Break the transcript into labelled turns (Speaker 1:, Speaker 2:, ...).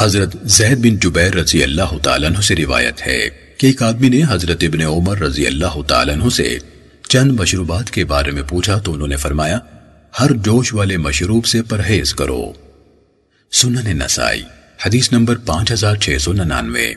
Speaker 1: حضرت زید بن جبیر رضی اللہ تعالیٰ عنہ سے روایت ہے کہ ایک آدمی نے حضرت ابن عمر رضی اللہ تعالیٰ عنہ سے چند مشروبات کے بارے میں پوچھا تو انہوں نے فرمایا، ہر جوش والے مشروب سے پرہیز کرو۔ سنن نسائی، حدیث نمبر پانچ ہزار چھ سو ننانوے۔